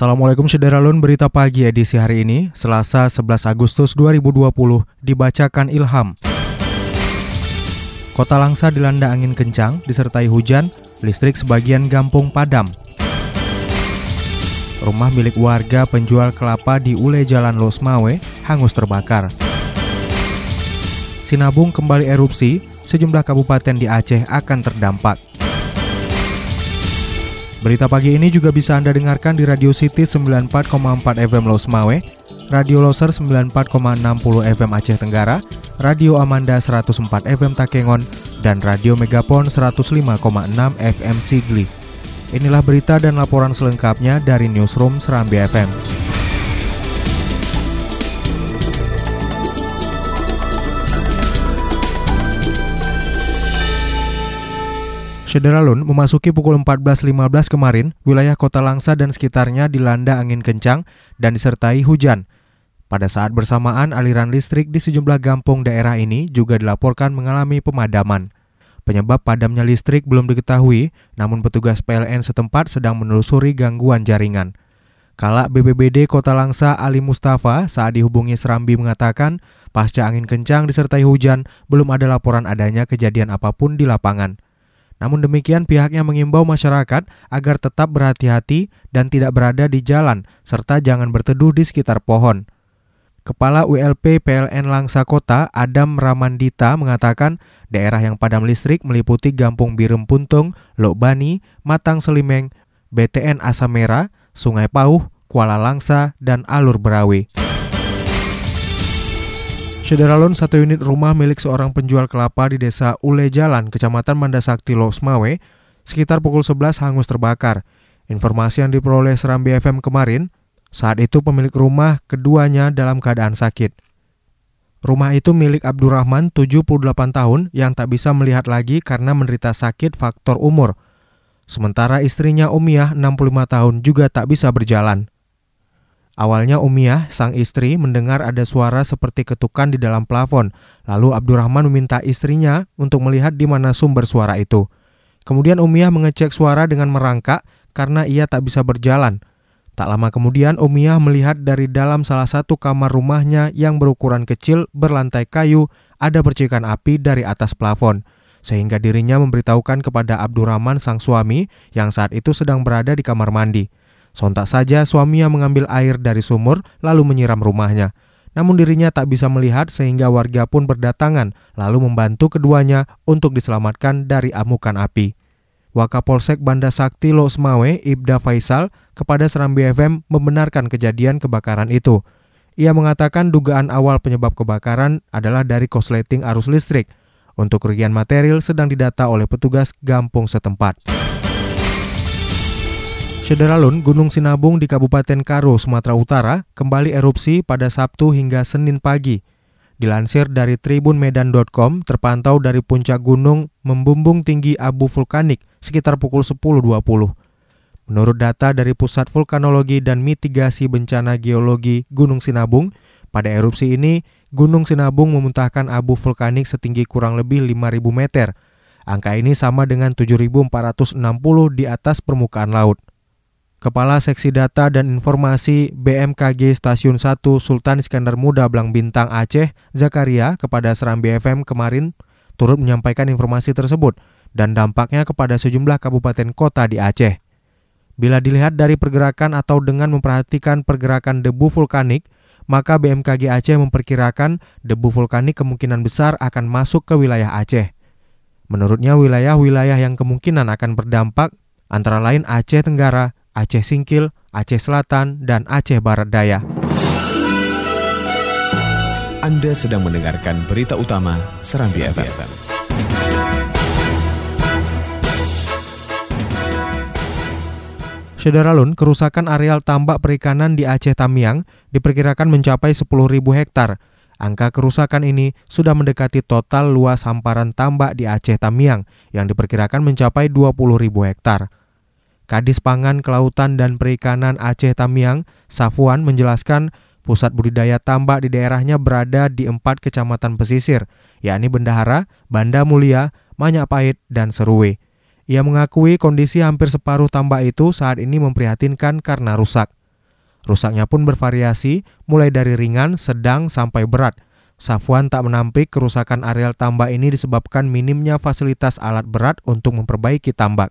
Assalamualaikum Syederalun Berita Pagi edisi hari ini, Selasa 11 Agustus 2020, dibacakan Ilham. Kota Langsa dilanda angin kencang, disertai hujan, listrik sebagian gampung padam. Rumah milik warga penjual kelapa di Ule Jalan Losmawe hangus terbakar. Sinabung kembali erupsi, sejumlah kabupaten di Aceh akan terdampak. Berita pagi ini juga bisa Anda dengarkan di Radio City 94,4 FM Los Mawe, Radio Loser 94,60 FM Aceh Tenggara, Radio Amanda 104 FM Takengon, dan Radio Megapon 105,6 FM Sigli. Inilah berita dan laporan selengkapnya dari Newsroom Serambi FM. Syederalun memasuki pukul 14.15 kemarin, wilayah kota Langsa dan sekitarnya dilanda angin kencang dan disertai hujan. Pada saat bersamaan, aliran listrik di sejumlah gampung daerah ini juga dilaporkan mengalami pemadaman. Penyebab padamnya listrik belum diketahui, namun petugas PLN setempat sedang menelusuri gangguan jaringan. Kala BBBD Kota Langsa Ali Mustafa saat dihubungi Serambi mengatakan, pasca angin kencang disertai hujan, belum ada laporan adanya kejadian apa pun di lapangan. Namun demikian pihaknya mengimbau masyarakat agar tetap berhati-hati dan tidak berada di jalan serta jangan berteduh di sekitar pohon. Kepala ULP PLN Langsa Kota Adam Ramandita mengatakan daerah yang padam listrik meliputi Gampung Birem Puntung, Lokbani, Matang Selimeng, BTN Asamera, Sungai Pauh, Kuala Langsa, dan Alur Syederalun satu unit rumah milik seorang penjual kelapa di desa Ule Jalan, Kecamatan Mandasakti, Losmawe, sekitar pukul 11 hangus terbakar. Informasi yang diperoleh Serambi FM kemarin, saat itu pemilik rumah keduanya dalam keadaan sakit. Rumah itu milik Abdurrahman, 78 tahun, yang tak bisa melihat lagi karena menderita sakit faktor umur. Sementara istrinya Umiyah, 65 tahun, juga tak bisa berjalan. Awalnya Umiyah, sang istri, mendengar ada suara seperti ketukan di dalam plafon. Lalu Abdurrahman meminta istrinya untuk melihat di mana sumber suara itu. Kemudian Umiyah mengecek suara dengan merangkak karena ia tak bisa berjalan. Tak lama kemudian Umiyah melihat dari dalam salah satu kamar rumahnya yang berukuran kecil berlantai kayu ada percikan api dari atas plafon. Sehingga dirinya memberitahukan kepada Abdurrahman sang suami yang saat itu sedang berada di kamar mandi. Sontak saja suaminya mengambil air dari sumur lalu menyiram rumahnya. Namun dirinya tak bisa melihat sehingga warga pun berdatangan lalu membantu keduanya untuk diselamatkan dari amukan api. Wakapolsek Banda Sakti Losmawe Ibda Faisal kepada Serambi FM membenarkan kejadian kebakaran itu. Ia mengatakan dugaan awal penyebab kebakaran adalah dari kosleting arus listrik. Untuk kerugian material sedang didata oleh petugas gampung setempat. Syederalun, Gunung Sinabung di Kabupaten Karo, Sumatera Utara kembali erupsi pada Sabtu hingga Senin pagi. Dilansir dari tribunmedan.com, terpantau dari puncak gunung membumbung tinggi abu vulkanik sekitar pukul 10.20. Menurut data dari Pusat Vulkanologi dan Mitigasi Bencana Geologi Gunung Sinabung, pada erupsi ini Gunung Sinabung memuntahkan abu vulkanik setinggi kurang lebih 5.000 meter. Angka ini sama dengan 7.460 di atas permukaan laut. Kepala Seksi Data dan Informasi BMKG Stasiun 1 Sultan Iskandar Muda Blang Bintang Aceh, Zakaria, kepada Serambi FM kemarin turut menyampaikan informasi tersebut dan dampaknya kepada sejumlah kabupaten kota di Aceh. Bila dilihat dari pergerakan atau dengan memperhatikan pergerakan debu vulkanik, maka BMKG Aceh memperkirakan debu vulkanik kemungkinan besar akan masuk ke wilayah Aceh. Menurutnya wilayah-wilayah yang kemungkinan akan berdampak antara lain Aceh Tenggara, Aceh Singkil, Aceh Selatan, dan Aceh Barat Daya. Anda sedang mendengarkan berita utama Serambi, FM. Sederalun, kerusakan areal tambak perikanan di Aceh Tamiang diperkirakan mencapai 10.000 hektar. Angka kerusakan ini sudah mendekati total luas hamparan tambak di Aceh Tamiang yang diperkirakan mencapai 20.000 hektar. Kadis Pangan, Kelautan, dan Perikanan Aceh Tamiang, Safuan menjelaskan pusat budidaya tambak di daerahnya berada di empat kecamatan pesisir, yakni Bendahara, Banda Mulia, Manyapahit, dan Serue. Ia mengakui kondisi hampir separuh tambak itu saat ini memprihatinkan karena rusak. Rusaknya pun bervariasi, mulai dari ringan, sedang, sampai berat. Safwan tak menampik kerusakan areal tambak ini disebabkan minimnya fasilitas alat berat untuk memperbaiki tambak.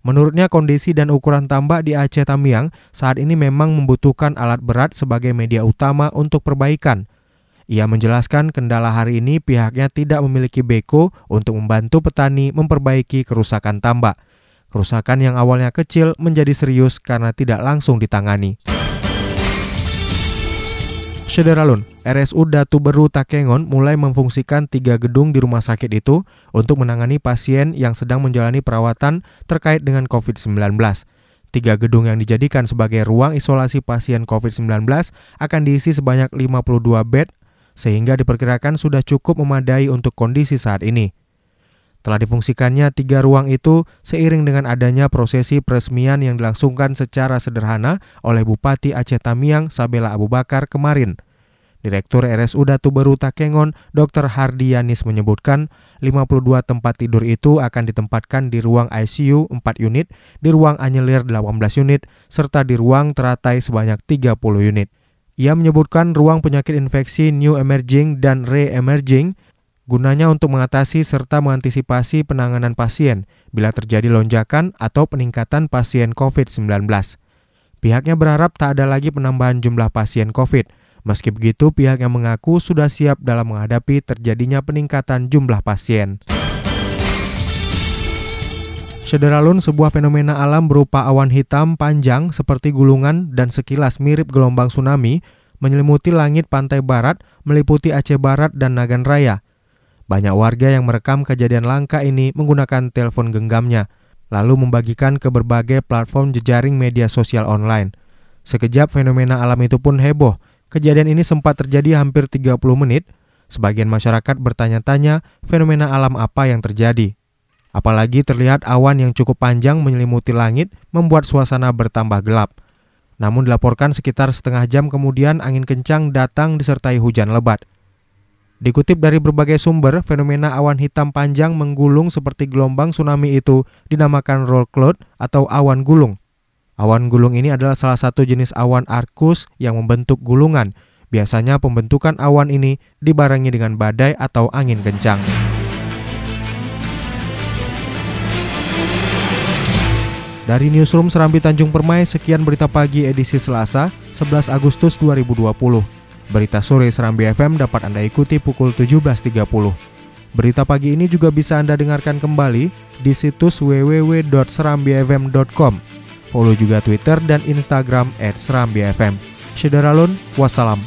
Menurutnya kondisi dan ukuran tambak di Aceh Tamiang saat ini memang membutuhkan alat berat sebagai media utama untuk perbaikan. Ia menjelaskan kendala hari ini pihaknya tidak memiliki beko untuk membantu petani memperbaiki kerusakan tambak. Kerusakan yang awalnya kecil menjadi serius karena tidak langsung ditangani. Sederalun, RSU Datu Beru Takengon mulai memfungsikan tiga gedung di rumah sakit itu untuk menangani pasien yang sedang menjalani perawatan terkait dengan COVID-19. Tiga gedung yang dijadikan sebagai ruang isolasi pasien COVID-19 akan diisi sebanyak 52 bed sehingga diperkirakan sudah cukup memadai untuk kondisi saat ini. Telah difungsikannya tiga ruang itu seiring dengan adanya prosesi peresmian yang dilangsungkan secara sederhana oleh Bupati Aceh Tamiang Sabela Abu Bakar kemarin. Direktur RSU Datu Takengon, Dr. Hardianis menyebutkan 52 tempat tidur itu akan ditempatkan di ruang ICU 4 unit, di ruang anyelir 18 unit, serta di ruang teratai sebanyak 30 unit. Ia menyebutkan ruang penyakit infeksi new emerging dan re-emerging gunanya untuk mengatasi serta mengantisipasi penanganan pasien bila terjadi lonjakan atau peningkatan pasien COVID-19. Pihaknya berharap tak ada lagi penambahan jumlah pasien COVID. Meski begitu, pihaknya mengaku sudah siap dalam menghadapi terjadinya peningkatan jumlah pasien. Sederalun sebuah fenomena alam berupa awan hitam panjang seperti gulungan dan sekilas mirip gelombang tsunami menyelimuti langit pantai barat meliputi Aceh Barat dan Nagan Raya. Banyak warga yang merekam kejadian langka ini menggunakan telepon genggamnya, lalu membagikan ke berbagai platform jejaring media sosial online. Sekejap fenomena alam itu pun heboh. Kejadian ini sempat terjadi hampir 30 menit. Sebagian masyarakat bertanya-tanya fenomena alam apa yang terjadi. Apalagi terlihat awan yang cukup panjang menyelimuti langit membuat suasana bertambah gelap. Namun dilaporkan sekitar setengah jam kemudian angin kencang datang disertai hujan lebat. Dikutip dari berbagai sumber, fenomena awan hitam panjang menggulung seperti gelombang tsunami itu dinamakan roll cloud atau awan gulung. Awan gulung ini adalah salah satu jenis awan arkus yang membentuk gulungan. Biasanya pembentukan awan ini dibarengi dengan badai atau angin kencang. Dari Newsroom Serambi Tanjung Permai, sekian berita pagi edisi Selasa, 11 Agustus 2020. Berita sore Serambi FM dapat Anda ikuti pukul 17.30. Berita pagi ini juga bisa Anda dengarkan kembali di situs www.serambifm.com. Follow juga Twitter dan Instagram @serambifm. Syederalun, wassalam.